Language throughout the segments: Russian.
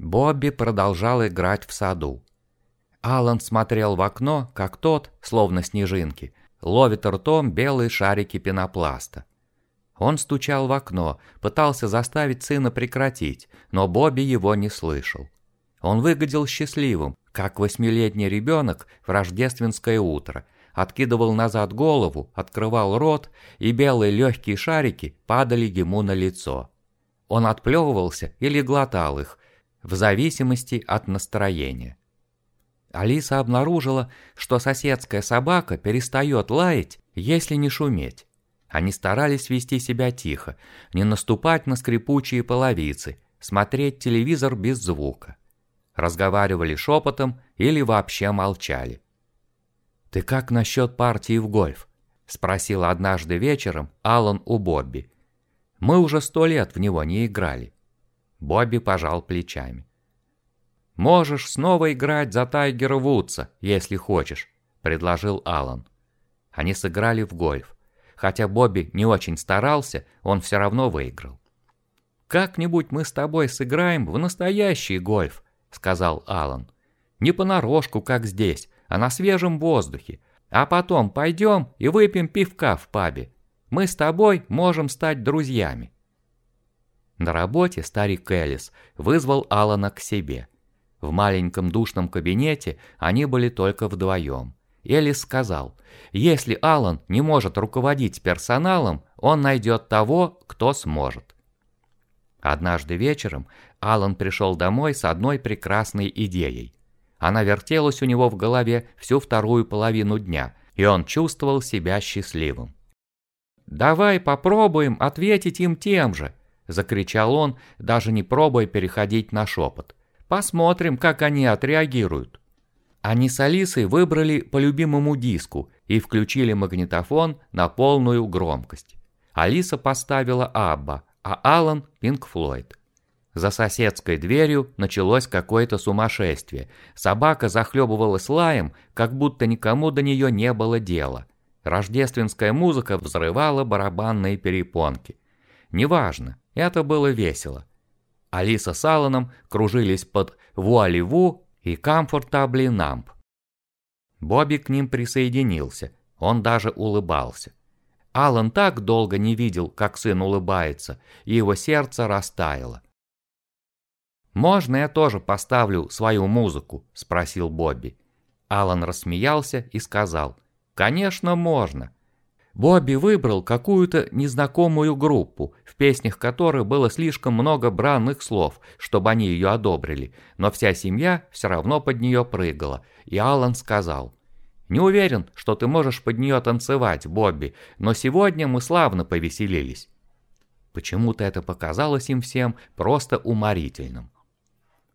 Бобби продолжал играть в саду. Алан смотрел в окно, как тот, словно снежинки, ловит ртом белые шарики пенопласта. Он стучал в окно, пытался заставить сына прекратить, но Бобби его не слышал. Он выглядел счастливым, как восьмилетний ребенок в рождественское утро, откидывал назад голову, открывал рот, и белые легкие шарики падали ему на лицо. Он отплевывался или глотал их, в зависимости от настроения. Алиса обнаружила, что соседская собака перестает лаять, если не шуметь. Они старались вести себя тихо, не наступать на скрипучие половицы, смотреть телевизор без звука. Разговаривали шепотом или вообще молчали. «Ты как насчет партии в гольф?» – спросил однажды вечером Алан у Бобби. «Мы уже сто лет в него не играли». Бобби пожал плечами. «Можешь снова играть за Тайгера Вудса, если хочешь», – предложил Алан. Они сыграли в гольф. Хотя Бобби не очень старался, он все равно выиграл. «Как-нибудь мы с тобой сыграем в настоящий гольф», – сказал Алан. «Не понарошку, как здесь, а на свежем воздухе. А потом пойдем и выпьем пивка в пабе. Мы с тобой можем стать друзьями». На работе старик Элис вызвал Алана к себе. В маленьком душном кабинете они были только вдвоем. Элис сказал, если Алан не может руководить персоналом, он найдет того, кто сможет. Однажды вечером Алан пришел домой с одной прекрасной идеей. Она вертелась у него в голове всю вторую половину дня, и он чувствовал себя счастливым. «Давай попробуем ответить им тем же», – закричал он, даже не пробуя переходить на шепот. «Посмотрим, как они отреагируют». Они с Алисой выбрали по любимому диску и включили магнитофон на полную громкость. Алиса поставила Абба, а Алан – Пинк Флойд. За соседской дверью началось какое-то сумасшествие. Собака захлебывалась лаем, как будто никому до нее не было дела. Рождественская музыка взрывала барабанные перепонки. Неважно, это было весело. Алиса с Алланом кружились под «Вуаливу» и «Комфортабли Намп». Бобби к ним присоединился, он даже улыбался. Аллан так долго не видел, как сын улыбается, и его сердце растаяло. «Можно я тоже поставлю свою музыку?» – спросил Бобби. Алан рассмеялся и сказал, «Конечно, можно». Бобби выбрал какую-то незнакомую группу, в песнях которой было слишком много бранных слов, чтобы они ее одобрили, но вся семья все равно под нее прыгала, и Алан сказал, «Не уверен, что ты можешь под нее танцевать, Бобби, но сегодня мы славно повеселились». Почему-то это показалось им всем просто уморительным.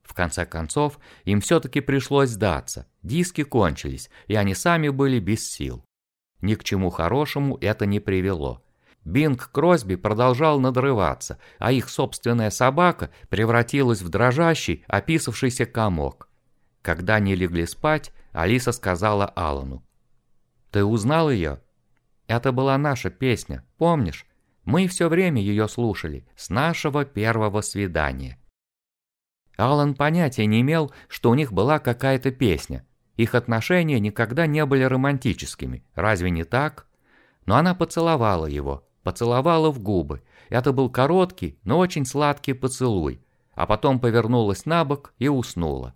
В конце концов, им все-таки пришлось сдаться, диски кончились, и они сами были без сил. Ни к чему хорошему это не привело. Бинг Кросби продолжал надрываться, а их собственная собака превратилась в дрожащий, описавшийся комок. Когда они легли спать, Алиса сказала Алану. «Ты узнал ее?» «Это была наша песня, помнишь? Мы все время ее слушали, с нашего первого свидания». Алан понятия не имел, что у них была какая-то песня. Их отношения никогда не были романтическими, разве не так? Но она поцеловала его, поцеловала в губы. Это был короткий, но очень сладкий поцелуй, а потом повернулась на бок и уснула.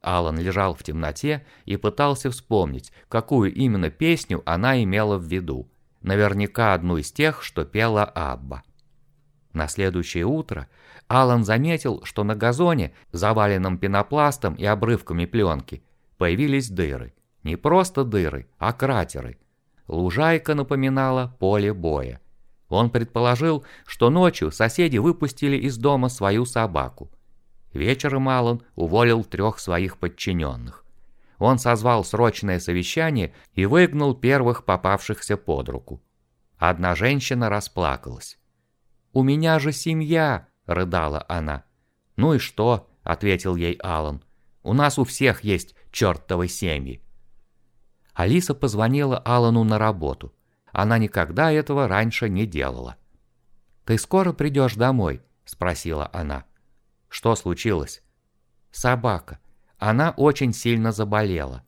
Алан лежал в темноте и пытался вспомнить, какую именно песню она имела в виду. Наверняка одну из тех, что пела Абба. На следующее утро Алан заметил, что на газоне, заваленном пенопластом и обрывками пленки, появились дыры. Не просто дыры, а кратеры. Лужайка напоминала поле боя. Он предположил, что ночью соседи выпустили из дома свою собаку. Вечером Алан уволил трех своих подчиненных. Он созвал срочное совещание и выгнал первых попавшихся под руку. Одна женщина расплакалась. «У меня же семья!» – рыдала она. «Ну и что?» – ответил ей Алан. «У нас у всех есть чертовы семьи». Алиса позвонила Алану на работу. Она никогда этого раньше не делала. «Ты скоро придешь домой?» – спросила она. «Что случилось?» Собака. Она очень сильно заболела.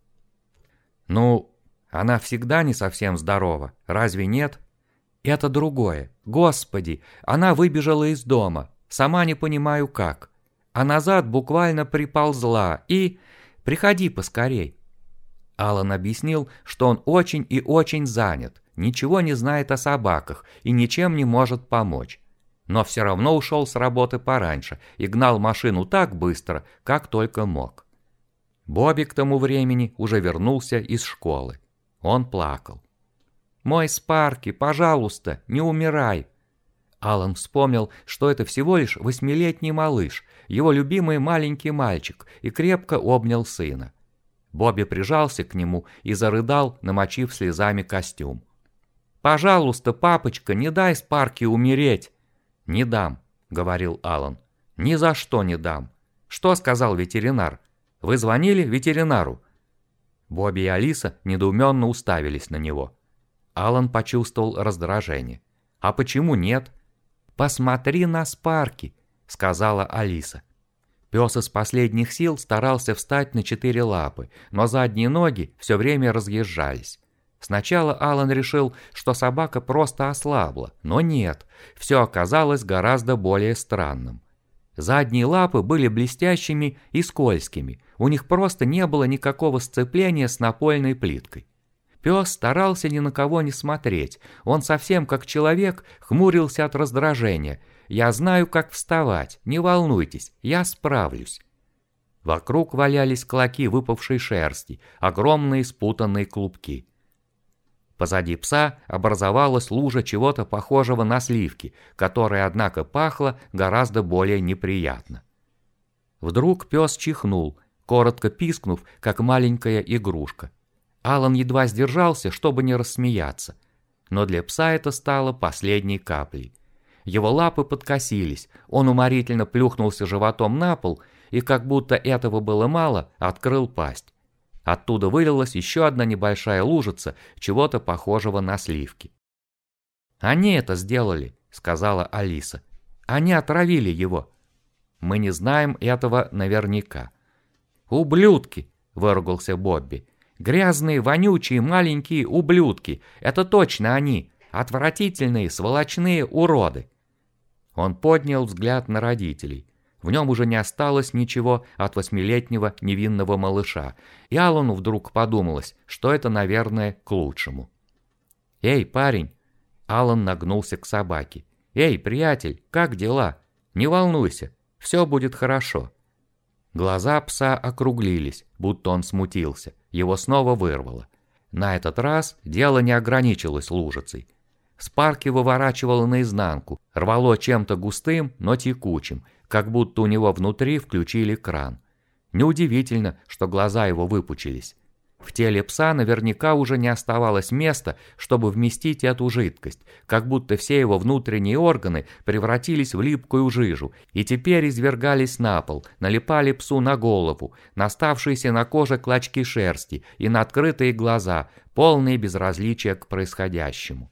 Ну, она всегда не совсем здорова, разве нет? Это другое. Господи, она выбежала из дома. Сама не понимаю как. А назад буквально приползла и... Приходи поскорей. Алан объяснил, что он очень и очень занят, ничего не знает о собаках и ничем не может помочь. Но все равно ушел с работы пораньше и гнал машину так быстро, как только мог. Бобби к тому времени уже вернулся из школы. Он плакал. «Мой Спарки, пожалуйста, не умирай!» Алан вспомнил, что это всего лишь восьмилетний малыш, его любимый маленький мальчик, и крепко обнял сына. Бобби прижался к нему и зарыдал, намочив слезами костюм. «Пожалуйста, папочка, не дай Спарки умереть!» «Не дам», — говорил Алан. «Ни за что не дам. Что сказал ветеринар? Вы звонили ветеринару?» Бобби и Алиса недоуменно уставились на него. Алан почувствовал раздражение. «А почему нет?» «Посмотри на Спарки», — сказала Алиса. Пес из последних сил старался встать на четыре лапы, но задние ноги все время разъезжались. Сначала Алан решил, что собака просто ослабла, но нет, все оказалось гораздо более странным. Задние лапы были блестящими и скользкими, у них просто не было никакого сцепления с напольной плиткой. Пес старался ни на кого не смотреть, он совсем как человек хмурился от раздражения. «Я знаю, как вставать, не волнуйтесь, я справлюсь». Вокруг валялись клоки выпавшей шерсти, огромные спутанные клубки. Позади пса образовалась лужа чего-то похожего на сливки, которая, однако, пахла гораздо более неприятно. Вдруг пес чихнул, коротко пискнув, как маленькая игрушка. Алан едва сдержался, чтобы не рассмеяться. Но для пса это стало последней каплей. Его лапы подкосились, он уморительно плюхнулся животом на пол и, как будто этого было мало, открыл пасть. Оттуда вылилась еще одна небольшая лужица, чего-то похожего на сливки. «Они это сделали», — сказала Алиса. «Они отравили его». «Мы не знаем этого наверняка». «Ублюдки!» — выругался Бобби. «Грязные, вонючие, маленькие ублюдки. Это точно они. Отвратительные, сволочные уроды». Он поднял взгляд на родителей. В нем уже не осталось ничего от восьмилетнего невинного малыша, и Аллану вдруг подумалось, что это, наверное, к лучшему. «Эй, парень!» Аллан нагнулся к собаке. «Эй, приятель, как дела? Не волнуйся, все будет хорошо». Глаза пса округлились, будто он смутился. Его снова вырвало. На этот раз дело не ограничилось лужицей. Спарки выворачивало наизнанку, рвало чем-то густым, но текучим, как будто у него внутри включили кран. Неудивительно, что глаза его выпучились. В теле пса наверняка уже не оставалось места, чтобы вместить эту жидкость, как будто все его внутренние органы превратились в липкую жижу и теперь извергались на пол, налипали псу на голову, на оставшиеся на коже клочки шерсти и на открытые глаза, полные безразличия к происходящему.